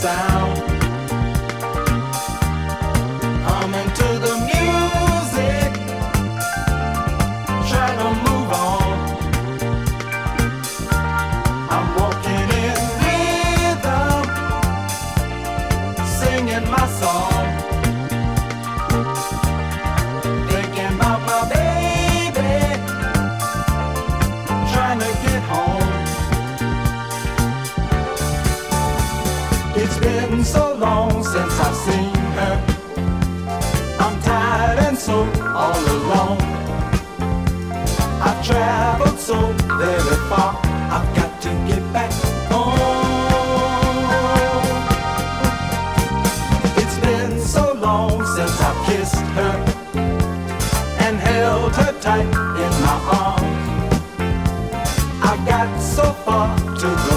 sound. been so long since I've seen her. I'm tired and so all alone. I've traveled so very far. I've got to get back home. It's been so long since I've kissed her and held her tight in my arms. I got so far to go.